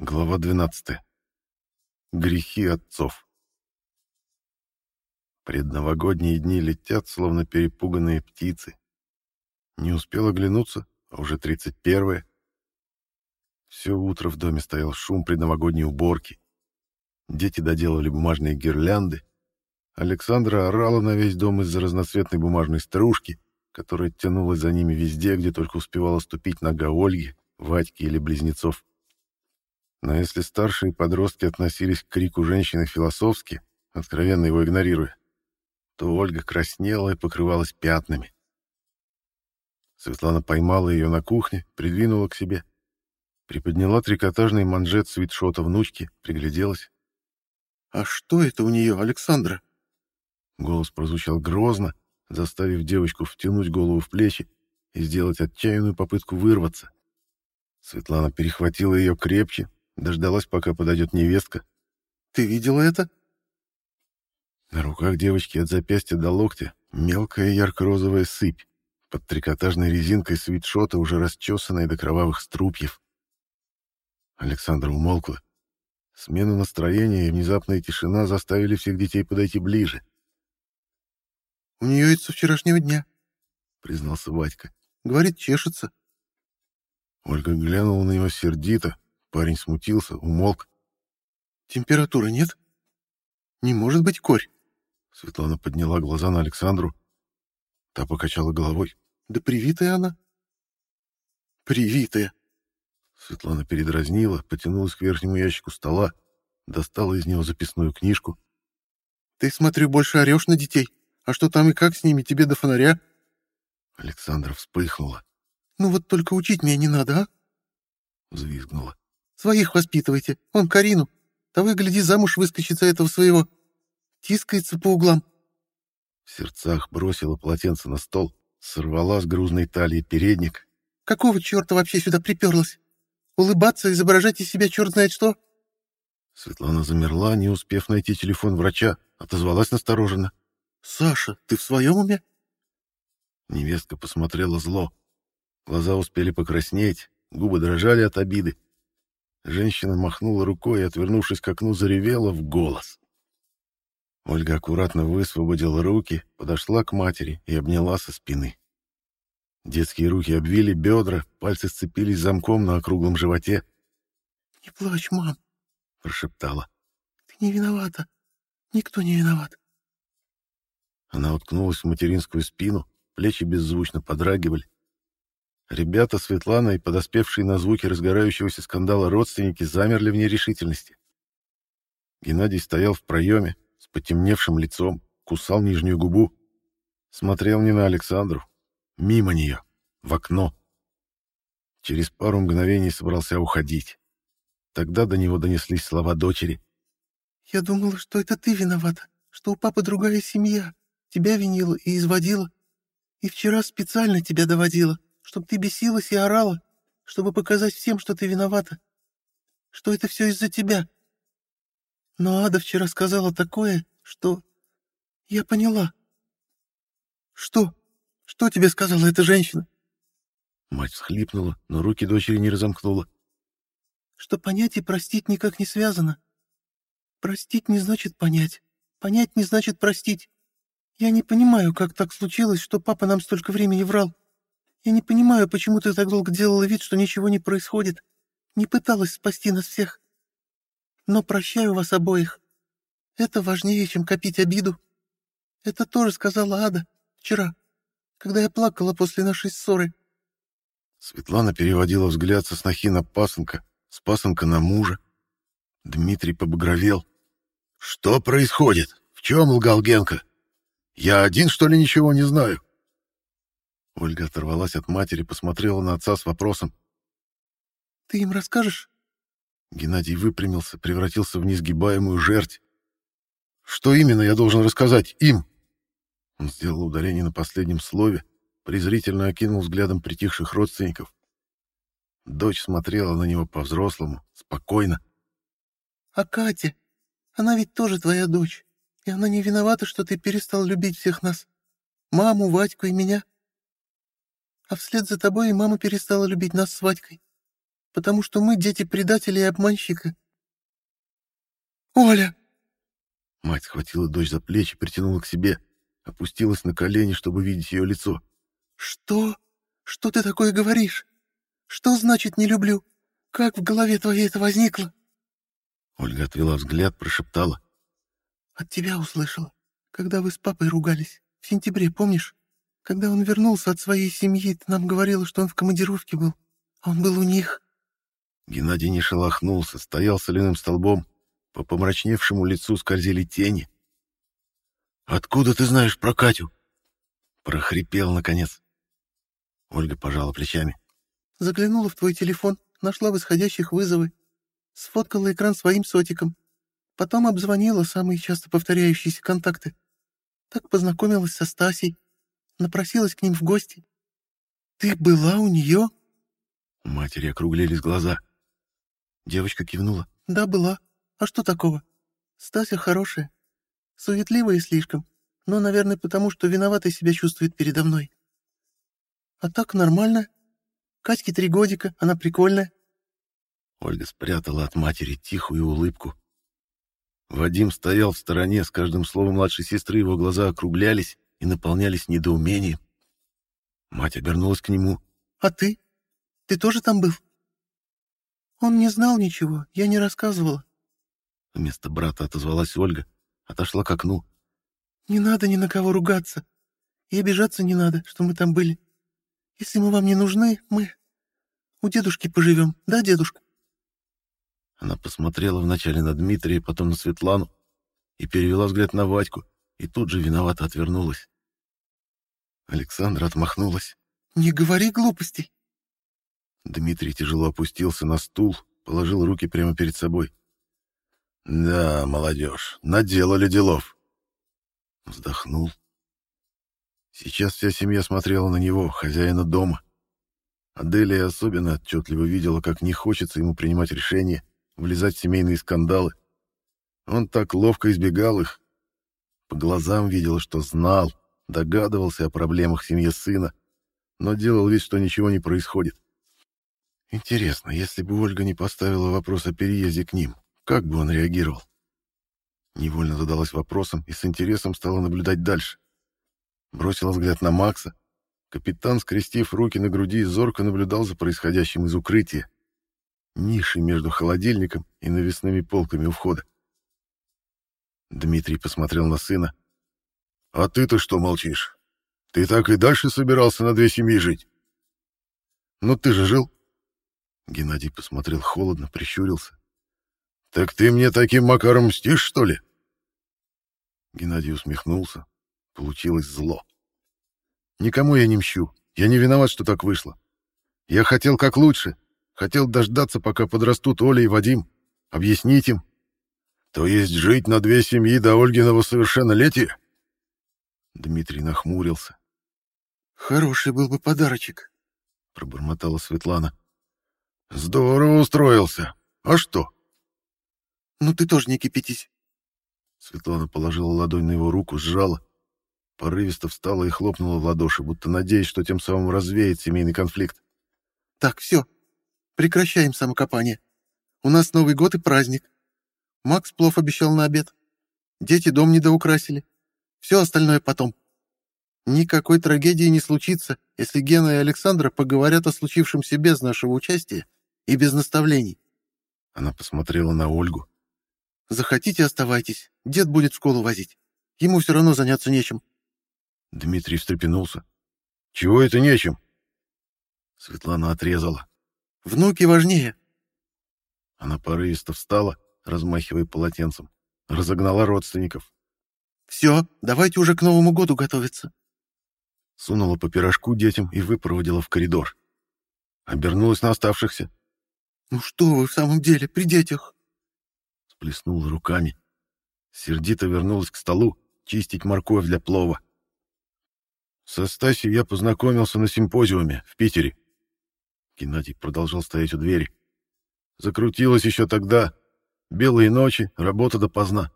Глава 12. Грехи отцов. Предновогодние дни летят, словно перепуганные птицы. Не успел оглянуться, а уже 31-е. Все утро в доме стоял шум предновогодней уборки. Дети доделывали бумажные гирлянды. Александра орала на весь дом из-за разноцветной бумажной стружки, которая тянулась за ними везде, где только успевала ступить нога Ольги, Вадьки или близнецов. Но если старшие подростки относились к крику женщины философски, откровенно его игнорируя, то Ольга краснела и покрывалась пятнами. Светлана поймала ее на кухне, придвинула к себе, приподняла трикотажный манжет свитшота внучки, пригляделась. «А что это у нее, Александра?» Голос прозвучал грозно, заставив девочку втянуть голову в плечи и сделать отчаянную попытку вырваться. Светлана перехватила ее крепче, Дождалась, пока подойдет невестка. «Ты видела это?» На руках девочки от запястья до локтя мелкая ярко-розовая сыпь, под трикотажной резинкой свитшота, уже расчесанная до кровавых струпьев. Александра умолкла. Смена настроения и внезапная тишина заставили всех детей подойти ближе. «У нее это со вчерашнего дня», — признался Вадька. «Говорит, чешется». Ольга глянула на него сердито, Парень смутился, умолк. «Температуры нет? Не может быть корь?» Светлана подняла глаза на Александру. Та покачала головой. «Да привитая она». «Привитая!» Светлана передразнила, потянулась к верхнему ящику стола, достала из него записную книжку. «Ты, смотрю, больше орешь на детей. А что там и как с ними, тебе до фонаря?» Александра вспыхнула. «Ну вот только учить меня не надо, а?» Взвизгнула. Своих воспитывайте. Он Карину. Того и гляди, замуж выскочит за этого своего. Тискается по углам. В сердцах бросила полотенце на стол, сорвала с грузной талии передник. Какого черта вообще сюда приперлась? Улыбаться, изображать из себя черт знает что? Светлана замерла, не успев найти телефон врача, отозвалась настороженно. «Саша, ты в своем уме?» Невестка посмотрела зло. Глаза успели покраснеть, губы дрожали от обиды. Женщина махнула рукой и, отвернувшись к окну, заревела в голос. Ольга аккуратно высвободила руки, подошла к матери и обняла со спины. Детские руки обвили бедра, пальцы сцепились замком на округлом животе. «Не плачь, мам», — прошептала. «Ты не виновата. Никто не виноват». Она уткнулась в материнскую спину, плечи беззвучно подрагивали. Ребята Светлана и подоспевшие на звуки разгорающегося скандала родственники замерли в нерешительности. Геннадий стоял в проеме, с потемневшим лицом, кусал нижнюю губу. Смотрел не на Александру, мимо нее, в окно. Через пару мгновений собрался уходить. Тогда до него донеслись слова дочери. «Я думала, что это ты виновата, что у папы другая семья. Тебя винила и изводила. И вчера специально тебя доводила чтобы ты бесилась и орала, чтобы показать всем, что ты виновата, что это все из-за тебя. Но Ада вчера сказала такое, что... Я поняла. Что? Что тебе сказала эта женщина? Мать всхлипнула, но руки дочери не разомкнула. Что понять и простить никак не связано. Простить не значит понять. Понять не значит простить. Я не понимаю, как так случилось, что папа нам столько времени врал. Я не понимаю, почему ты так долго делала вид, что ничего не происходит. Не пыталась спасти нас всех. Но прощаю вас обоих. Это важнее, чем копить обиду. Это тоже сказала Ада вчера, когда я плакала после нашей ссоры. Светлана переводила взгляд со снохи на пасынка, с пасынка на мужа. Дмитрий побагровел. «Что происходит? В чем лгал Генка? Я один, что ли, ничего не знаю?» Ольга оторвалась от матери, посмотрела на отца с вопросом. «Ты им расскажешь?» Геннадий выпрямился, превратился в несгибаемую жерть. «Что именно я должен рассказать им?» Он сделал ударение на последнем слове, презрительно окинул взглядом притихших родственников. Дочь смотрела на него по-взрослому, спокойно. «А Катя? Она ведь тоже твоя дочь, и она не виновата, что ты перестал любить всех нас. Маму, Вадьку и меня. А вслед за тобой и мама перестала любить нас с Вадькой. потому что мы дети предателя и обманщика. Оля!» Мать схватила дочь за плечи, притянула к себе, опустилась на колени, чтобы видеть ее лицо. «Что? Что ты такое говоришь? Что значит «не люблю»? Как в голове твоей это возникло?» Ольга отвела взгляд, прошептала. «От тебя услышала, когда вы с папой ругались. В сентябре, помнишь? Когда он вернулся от своей семьи, ты нам говорила, что он в командировке был. А он был у них». Геннадий не шелохнулся, стоял соляным столбом. По помрачневшему лицу скользили тени. «Откуда ты знаешь про Катю?» Прохрипел, наконец. Ольга пожала плечами. «Заглянула в твой телефон, нашла в исходящих вызовы. Сфоткала экран своим сотиком. Потом обзвонила самые часто повторяющиеся контакты. Так познакомилась со Стасей. Напросилась к ним в гости. Ты была у нее?» У матери округлились глаза. Девочка кивнула. «Да, была. А что такого? Стася хорошая. Суетливая слишком, но, наверное, потому что виноватой себя чувствует передо мной. А так нормально. Катьке три годика, она прикольная. Ольга спрятала от матери тихую улыбку. Вадим стоял в стороне, с каждым словом младшей сестры его глаза округлялись и наполнялись недоумением. Мать обернулась к нему. «А ты? Ты тоже там был?» «Он не знал ничего, я не рассказывала». Вместо брата отозвалась Ольга, отошла к окну. «Не надо ни на кого ругаться. И обижаться не надо, что мы там были. Если мы вам не нужны, мы у дедушки поживем, да, дедушка?» Она посмотрела вначале на Дмитрия, потом на Светлану и перевела взгляд на Вадьку, и тут же виновато отвернулась. Александра отмахнулась. «Не говори глупостей!» Дмитрий тяжело опустился на стул, положил руки прямо перед собой. «Да, молодежь, наделали делов!» Вздохнул. Сейчас вся семья смотрела на него, хозяина дома. Аделия особенно отчетливо видела, как не хочется ему принимать решения, влезать в семейные скандалы. Он так ловко избегал их. По глазам видела, что знал, догадывался о проблемах семьи сына, но делал вид, что ничего не происходит. Интересно, если бы Ольга не поставила вопрос о переезде к ним, как бы он реагировал? Невольно задалась вопросом и с интересом стала наблюдать дальше. Бросила взгляд на Макса. Капитан, скрестив руки на груди, зорко наблюдал за происходящим из укрытия. Ниши между холодильником и навесными полками у входа. Дмитрий посмотрел на сына. «А ты-то что молчишь? Ты так и дальше собирался на две семьи жить?» «Ну ты же жил». Геннадий посмотрел холодно, прищурился. «Так ты мне таким макаром мстишь, что ли?» Геннадий усмехнулся. Получилось зло. «Никому я не мщу. Я не виноват, что так вышло. Я хотел как лучше. Хотел дождаться, пока подрастут Оля и Вадим. Объяснить им. То есть жить на две семьи до Ольгиного совершеннолетия?» Дмитрий нахмурился. «Хороший был бы подарочек», — пробормотала Светлана. «Здорово устроился. А что?» «Ну ты тоже не кипятись». Светлана положила ладонь на его руку, сжала. Порывисто встала и хлопнула в ладоши, будто надеясь, что тем самым развеет семейный конфликт. «Так, все. Прекращаем самокопание. У нас Новый год и праздник. Макс плов обещал на обед. Дети дом недоукрасили. Все остальное потом. Никакой трагедии не случится, если Гена и Александра поговорят о случившемся без нашего участия и без наставлений». Она посмотрела на Ольгу. Захотите, оставайтесь. Дед будет в школу возить. Ему все равно заняться нечем. Дмитрий встрепенулся. Чего это нечем? Светлана отрезала. Внуки важнее. Она порывисто встала, размахивая полотенцем. Разогнала родственников. Все, давайте уже к Новому году готовиться. Сунула по пирожку детям и выпроводила в коридор. Обернулась на оставшихся. «Ну что вы в самом деле, при детях?» Сплеснула руками. Сердито вернулась к столу чистить морковь для плова. Со Стасей я познакомился на симпозиуме в Питере. Геннадий продолжал стоять у двери. Закрутилась еще тогда. Белые ночи, работа допоздна.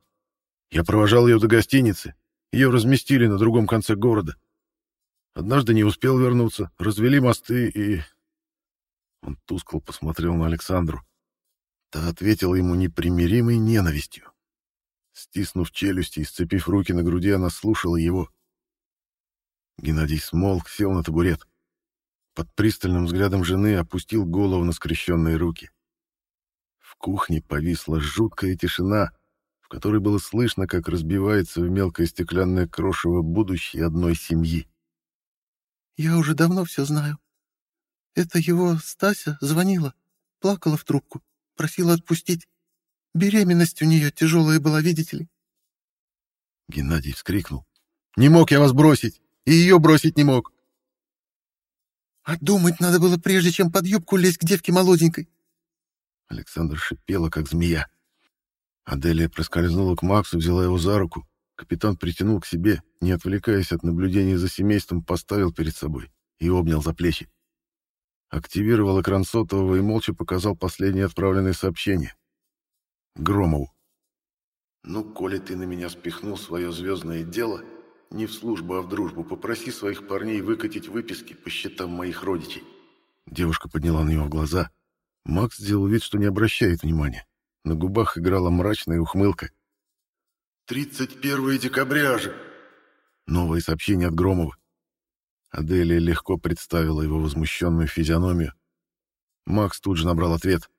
Я провожал ее до гостиницы. Ее разместили на другом конце города. Однажды не успел вернуться. Развели мосты и... Он тускло посмотрел на Александру. Та ответила ему непримиримой ненавистью. Стиснув челюсти и сцепив руки на груди, она слушала его. Геннадий смолк, сел на табурет. Под пристальным взглядом жены опустил голову на скрещенные руки. В кухне повисла жуткая тишина, в которой было слышно, как разбивается в мелкое стеклянное крошево будущее одной семьи. «Я уже давно все знаю. Это его Стася звонила, плакала в трубку, просила отпустить. Беременность у нее тяжелая была, видите ли?» Геннадий вскрикнул. «Не мог я вас бросить, и ее бросить не мог. А думать надо было, прежде чем под юбку лезть к девке молоденькой. Александр шипела, как змея. Аделия проскользнула к Максу, взяла его за руку. Капитан притянул к себе, не отвлекаясь от наблюдения за семейством, поставил перед собой и обнял за плечи. Активировал экран сотового и молча показал последнее отправленное сообщение. Громову. «Ну, коли ты на меня спихнул свое звездное дело, не в службу, а в дружбу. Попроси своих парней выкатить выписки по счетам моих родичей. Девушка подняла на него глаза. Макс сделал вид, что не обращает внимания. На губах играла мрачная ухмылка. «31 декабря же!» Новое сообщение от Громова. Аделия легко представила его возмущенную физиономию. Макс тут же набрал ответ.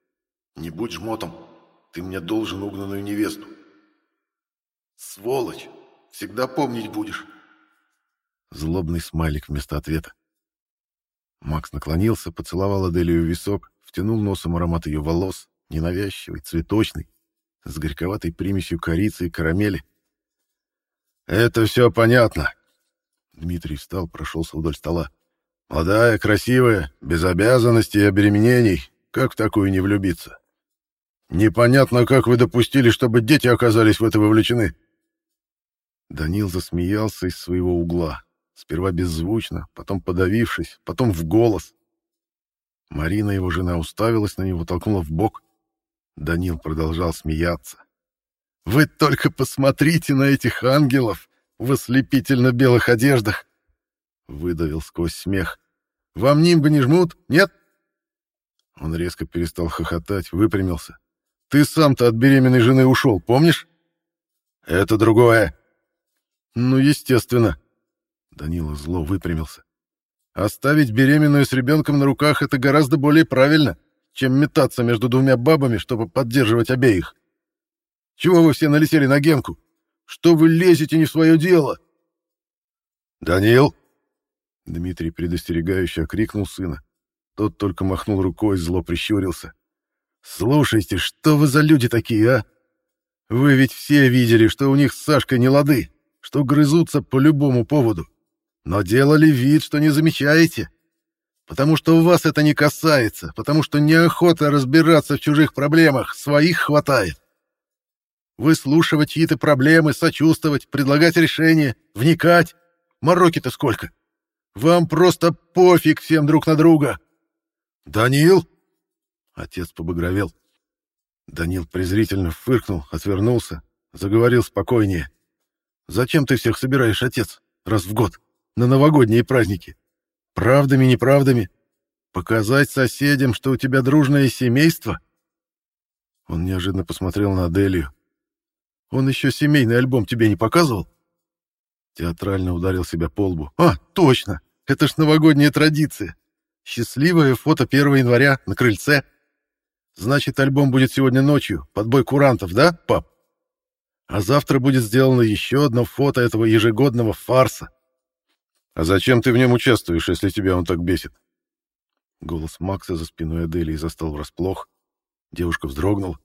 «Не будь жмотом. Ты мне должен угнанную невесту». «Сволочь!» Всегда помнить будешь. Злобный смайлик вместо ответа. Макс наклонился, поцеловал Аделию в висок, втянул носом аромат ее волос, ненавязчивый, цветочный, с горьковатой примесью корицы и карамели. «Это все понятно». Дмитрий встал, прошелся вдоль стола. «Молодая, красивая, без обязанностей и обременений. Как в такую не влюбиться? Непонятно, как вы допустили, чтобы дети оказались в это вовлечены. Данил засмеялся из своего угла, сперва беззвучно, потом подавившись, потом в голос. Марина, его жена, уставилась на него, толкнула в бок. Данил продолжал смеяться. «Вы только посмотрите на этих ангелов в ослепительно-белых одеждах!» Выдавил сквозь смех. «Вам нимбы не жмут? Нет?» Он резко перестал хохотать, выпрямился. «Ты сам-то от беременной жены ушел, помнишь?» «Это другое!» Ну, естественно. Данила зло выпрямился. Оставить беременную с ребенком на руках — это гораздо более правильно, чем метаться между двумя бабами, чтобы поддерживать обеих. Чего вы все налетели на Генку? Что вы лезете не в свое дело? Данил! Дмитрий предостерегающе окрикнул сына. Тот только махнул рукой, зло прищурился. «Слушайте, что вы за люди такие, а? Вы ведь все видели, что у них с Сашкой не лады что грызутся по любому поводу, но делали вид, что не замечаете, потому что вас это не касается, потому что неохота разбираться в чужих проблемах, своих хватает. Выслушивать чьи-то проблемы, сочувствовать, предлагать решения, вникать. Мороки-то сколько. Вам просто пофиг всем друг на друга. Данил? Отец побагровел. Данил презрительно фыркнул, отвернулся, заговорил спокойнее. Зачем ты всех собираешь, отец, раз в год, на новогодние праздники? Правдами, неправдами? Показать соседям, что у тебя дружное семейство? Он неожиданно посмотрел на Аделию. Он еще семейный альбом тебе не показывал? Театрально ударил себя по лбу. А, точно! Это ж новогодняя традиция. Счастливое фото 1 января на крыльце. Значит, альбом будет сегодня ночью, под бой курантов, да, пап? А завтра будет сделано еще одно фото этого ежегодного фарса. А зачем ты в нем участвуешь, если тебя он так бесит? Голос Макса за спиной Аделии застал врасплох. Девушка вздрогнула.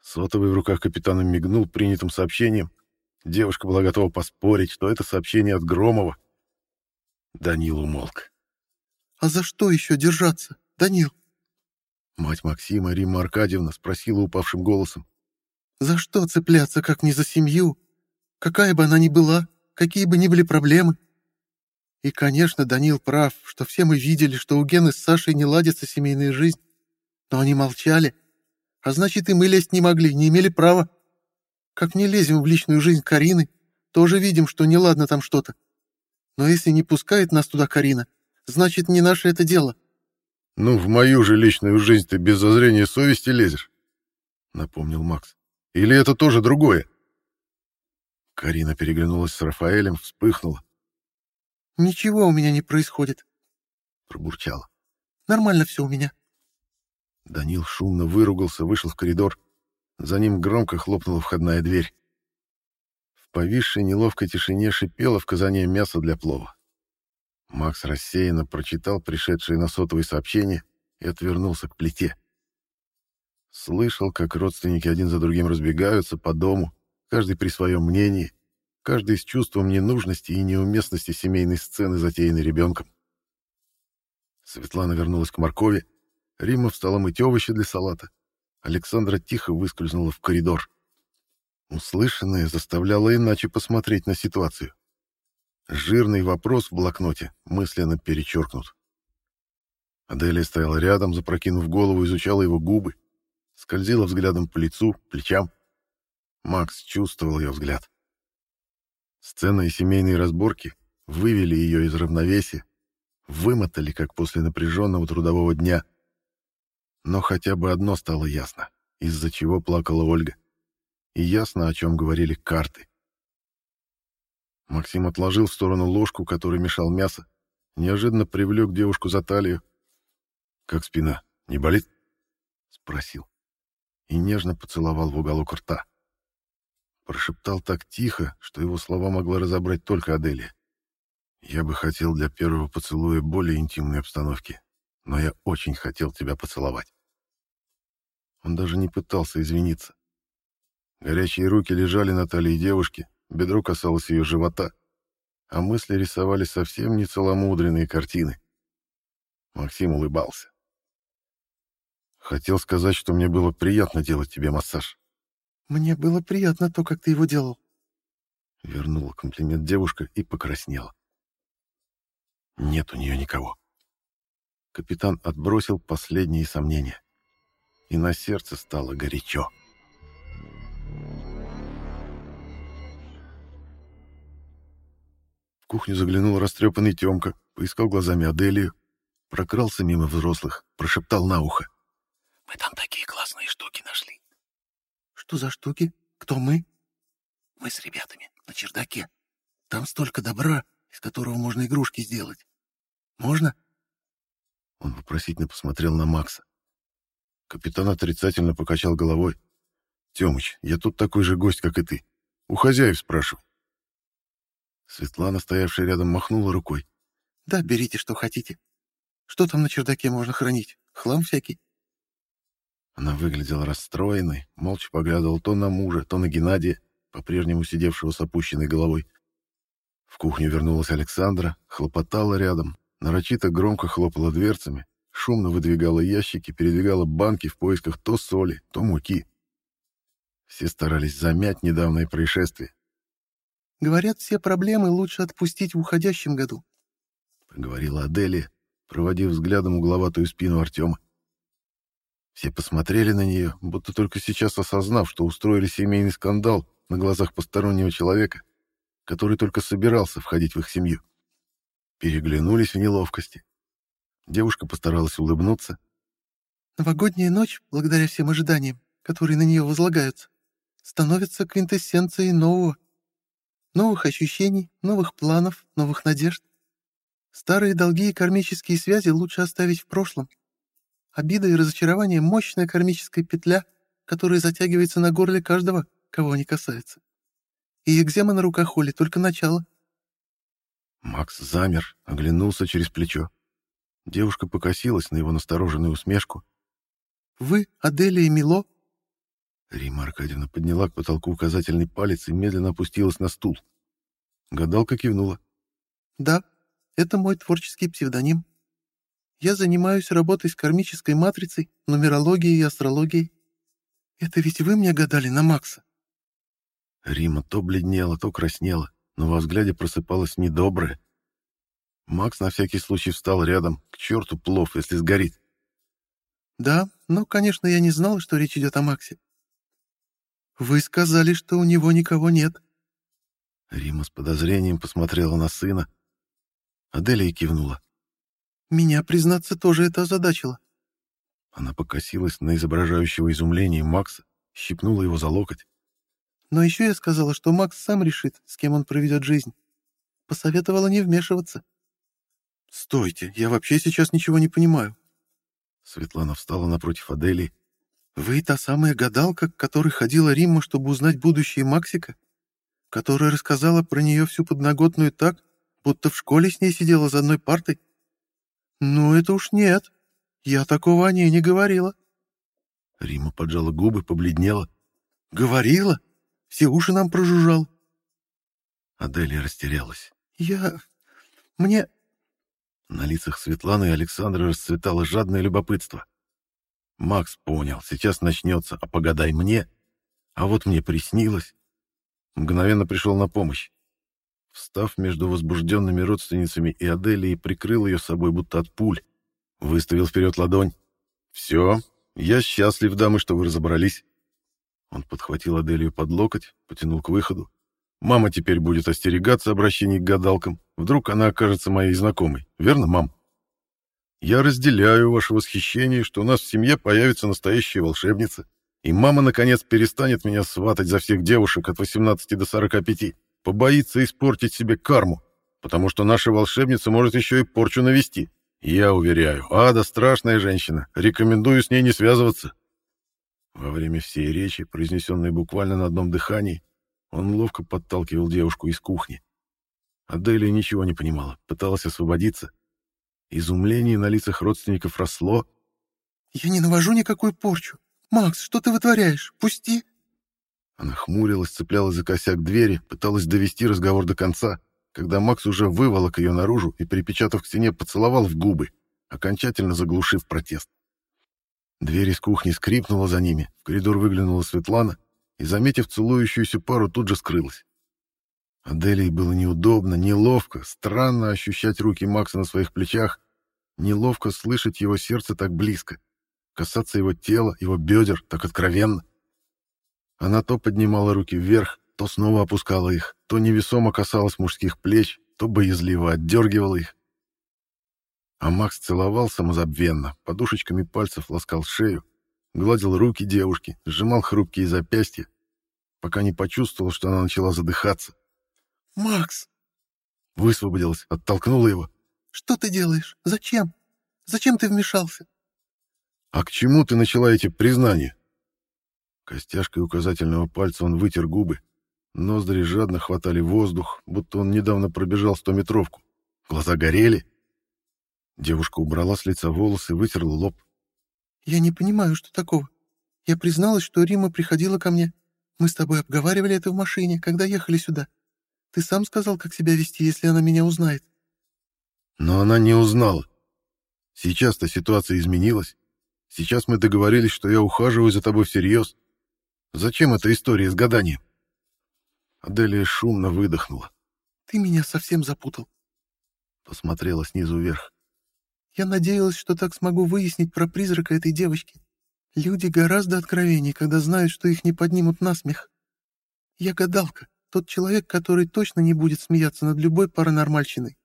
Сотовый в руках капитана мигнул принятым сообщением. Девушка была готова поспорить, что это сообщение от Громова. Данил умолк. «А за что еще держаться, Данил?» Мать Максима, Римма Аркадьевна, спросила упавшим голосом. За что цепляться, как не за семью? Какая бы она ни была, какие бы ни были проблемы. И, конечно, Данил прав, что все мы видели, что у Гены с Сашей не ладится семейная жизнь. Но они молчали. А значит, и мы лезть не могли, не имели права. Как не лезем в личную жизнь Карины, тоже видим, что неладно там что-то. Но если не пускает нас туда Карина, значит, не наше это дело. Ну, в мою же личную жизнь ты без зазрения совести лезешь, напомнил Макс. Или это тоже другое? Карина переглянулась с Рафаэлем, вспыхнула. «Ничего у меня не происходит», — пробурчала. «Нормально все у меня». Данил шумно выругался, вышел в коридор. За ним громко хлопнула входная дверь. В повисшей неловкой тишине шипело в казане мясо для плова. Макс рассеянно прочитал пришедшие на сотовые сообщения и отвернулся к плите. Слышал, как родственники один за другим разбегаются по дому, каждый при своем мнении, каждый с чувством ненужности и неуместности семейной сцены, затеянной ребенком. Светлана вернулась к моркови, Рима встала мыть овощи для салата. Александра тихо выскользнула в коридор. Услышанное заставляло иначе посмотреть на ситуацию. Жирный вопрос в блокноте мысленно перечеркнут. Аделия стояла рядом, запрокинув голову, изучала его губы, скользила взглядом по лицу, плечам. Макс чувствовал ее взгляд. Сцена и семейные разборки вывели ее из равновесия, вымотали, как после напряженного трудового дня. Но хотя бы одно стало ясно, из-за чего плакала Ольга. И ясно, о чем говорили карты. Максим отложил в сторону ложку, которой мешал мясо, неожиданно привлек девушку за талию. «Как спина? Не болит?» — спросил. И нежно поцеловал в уголок рта. Прошептал так тихо, что его слова могла разобрать только Аделия. «Я бы хотел для первого поцелуя более интимной обстановки, но я очень хотел тебя поцеловать». Он даже не пытался извиниться. Горячие руки лежали на талии девушки, бедро касалось ее живота, а мысли рисовали совсем не целомудренные картины. Максим улыбался. Хотел сказать, что мне было приятно делать тебе массаж. Мне было приятно то, как ты его делал. Вернула комплимент девушка и покраснела. Нет у нее никого. Капитан отбросил последние сомнения. И на сердце стало горячо. В кухню заглянул растрепанный Тёмка, поискал глазами Аделию, прокрался мимо взрослых, прошептал на ухо. «Мы там такие классные штуки нашли». «Что за штуки? Кто мы?» «Мы с ребятами на чердаке. Там столько добра, из которого можно игрушки сделать. Можно?» Он вопросительно посмотрел на Макса. Капитан отрицательно покачал головой. «Тёмыч, я тут такой же гость, как и ты. У хозяев спрашивай». Светлана, стоявшая рядом, махнула рукой. «Да, берите, что хотите. Что там на чердаке можно хранить? Хлам всякий?» Она выглядела расстроенной, молча поглядывала то на мужа, то на Геннадия, по-прежнему сидевшего с опущенной головой. В кухню вернулась Александра, хлопотала рядом, нарочито громко хлопала дверцами, шумно выдвигала ящики, передвигала банки в поисках то соли, то муки. Все старались замять недавнее происшествие. «Говорят, все проблемы лучше отпустить в уходящем году», — проговорила Аделия, проводив взглядом угловатую спину Артема. Все посмотрели на нее, будто только сейчас осознав, что устроили семейный скандал на глазах постороннего человека, который только собирался входить в их семью. Переглянулись в неловкости. Девушка постаралась улыбнуться. «Новогодняя ночь, благодаря всем ожиданиям, которые на нее возлагаются, становится квинтэссенцией нового. Новых ощущений, новых планов, новых надежд. Старые долги и кармические связи лучше оставить в прошлом. Обида и разочарование — мощная кармическая петля, которая затягивается на горле каждого, кого они касаются. И экзема на руках Оли — только начало. Макс замер, оглянулся через плечо. Девушка покосилась на его настороженную усмешку. «Вы, Аделия и Мило?» Рима Аркадьевна подняла к потолку указательный палец и медленно опустилась на стул. Гадалка кивнула. «Да, это мой творческий псевдоним. Я занимаюсь работой с кармической матрицей, нумерологией и астрологией. Это ведь вы мне гадали на Макса?» Рима то бледнела, то краснела, но во взгляде просыпалась недоброе. Макс на всякий случай встал рядом. К черту плов, если сгорит. «Да, но, конечно, я не знала, что речь идет о Максе. Вы сказали, что у него никого нет». Рима с подозрением посмотрела на сына. Аделия кивнула. Меня, признаться, тоже это озадачило. Она покосилась на изображающего изумление Макса, щипнула его за локоть. Но еще я сказала, что Макс сам решит, с кем он проведет жизнь. Посоветовала не вмешиваться. «Стойте, я вообще сейчас ничего не понимаю». Светлана встала напротив Адели. «Вы та самая гадалка, к которой ходила Римма, чтобы узнать будущее Максика? Которая рассказала про нее всю подноготную так, будто в школе с ней сидела за одной партой? Ну, это уж нет. Я такого о ней не говорила». Рима поджала губы, побледнела. «Говорила? Все уши нам прожужжал». Аделия растерялась. «Я... мне... На лицах Светланы и Александра расцветало жадное любопытство. Макс понял, сейчас начнется, а погадай мне. А вот мне приснилось. Мгновенно пришел на помощь. Встав между возбужденными родственницами и Аделией, прикрыл ее собой, будто от пуль. Выставил вперед ладонь. «Все, я счастлив, дамы, что вы разобрались». Он подхватил Аделию под локоть, потянул к выходу. Мама теперь будет остерегаться обращений к гадалкам. Вдруг она окажется моей знакомой. Верно, мам? Я разделяю ваше восхищение, что у нас в семье появится настоящая волшебница. И мама, наконец, перестанет меня сватать за всех девушек от 18 до 45. Побоится испортить себе карму, потому что наша волшебница может еще и порчу навести. Я уверяю, Ада страшная женщина. Рекомендую с ней не связываться. Во время всей речи, произнесенной буквально на одном дыхании, он ловко подталкивал девушку из кухни. Аделия ничего не понимала, пыталась освободиться. Изумление на лицах родственников росло. «Я не навожу никакую порчу. Макс, что ты вытворяешь? Пусти!» Она хмурилась, цеплялась за косяк двери, пыталась довести разговор до конца, когда Макс уже выволок ее наружу и, припечатав к стене, поцеловал в губы, окончательно заглушив протест. Дверь из кухни скрипнула за ними, в коридор выглянула Светлана и, заметив целующуюся пару, тут же скрылась. Аделии было неудобно, неловко, странно ощущать руки Макса на своих плечах, неловко слышать его сердце так близко, касаться его тела, его бедер так откровенно. Она то поднимала руки вверх, то снова опускала их, то невесомо касалась мужских плеч, то боязливо отдергивала их. А Макс целовал самозабвенно, подушечками пальцев ласкал шею, гладил руки девушки, сжимал хрупкие запястья, пока не почувствовал, что она начала задыхаться. «Макс!» Высвободилась, оттолкнула его. «Что ты делаешь? Зачем? Зачем ты вмешался?» «А к чему ты начала эти признания?» Костяшкой указательного пальца он вытер губы. Ноздри жадно хватали воздух, будто он недавно пробежал стометровку. Глаза горели. Девушка убрала с лица волосы, вытерла лоб. «Я не понимаю, что такого. Я призналась, что Рима приходила ко мне. Мы с тобой обговаривали это в машине, когда ехали сюда. Ты сам сказал, как себя вести, если она меня узнает». Но она не узнала. Сейчас-то ситуация изменилась. Сейчас мы договорились, что я ухаживаю за тобой всерьез. Зачем эта история с гаданием?» Аделия шумно выдохнула. «Ты меня совсем запутал». Посмотрела снизу вверх. Я надеялась, что так смогу выяснить про призрака этой девочки. Люди гораздо откровеннее, когда знают, что их не поднимут на смех. Я гадалка, тот человек, который точно не будет смеяться над любой паранормальщиной.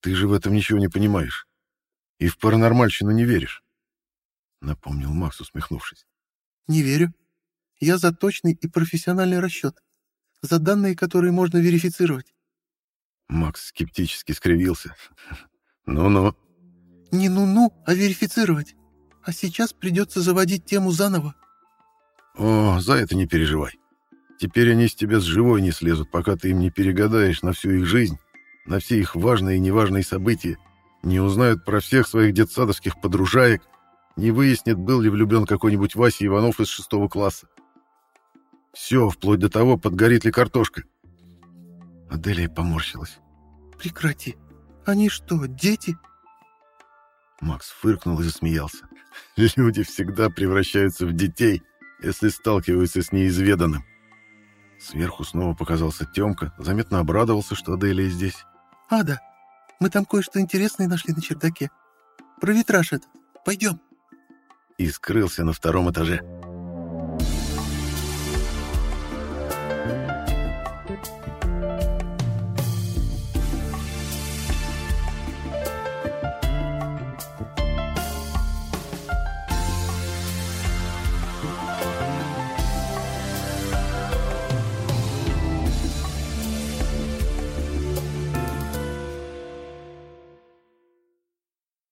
Ты же в этом ничего не понимаешь. И в паранормальщину не веришь. Напомнил Макс, усмехнувшись. Не верю. Я за точный и профессиональный расчет. За данные, которые можно верифицировать. Макс скептически скривился. Ну-ну. Не ну-ну, а верифицировать. А сейчас придется заводить тему заново. О, за это не переживай. Теперь они с тебя с живой не слезут, пока ты им не перегадаешь на всю их жизнь, на все их важные и неважные события, не узнают про всех своих детсадовских подружаек, не выяснят, был ли влюблен какой-нибудь Вася Иванов из шестого класса. Все, вплоть до того, подгорит ли картошка. Аделия поморщилась. Прекрати. Они что, дети? Макс фыркнул и засмеялся. Люди всегда превращаются в детей, если сталкиваются с неизведанным. Сверху снова показался Тёмка, заметно обрадовался, что Аделия здесь. «Ада, мы там кое-что интересное нашли на чердаке. Про витраж этот. Пойдем». И скрылся на втором этаже.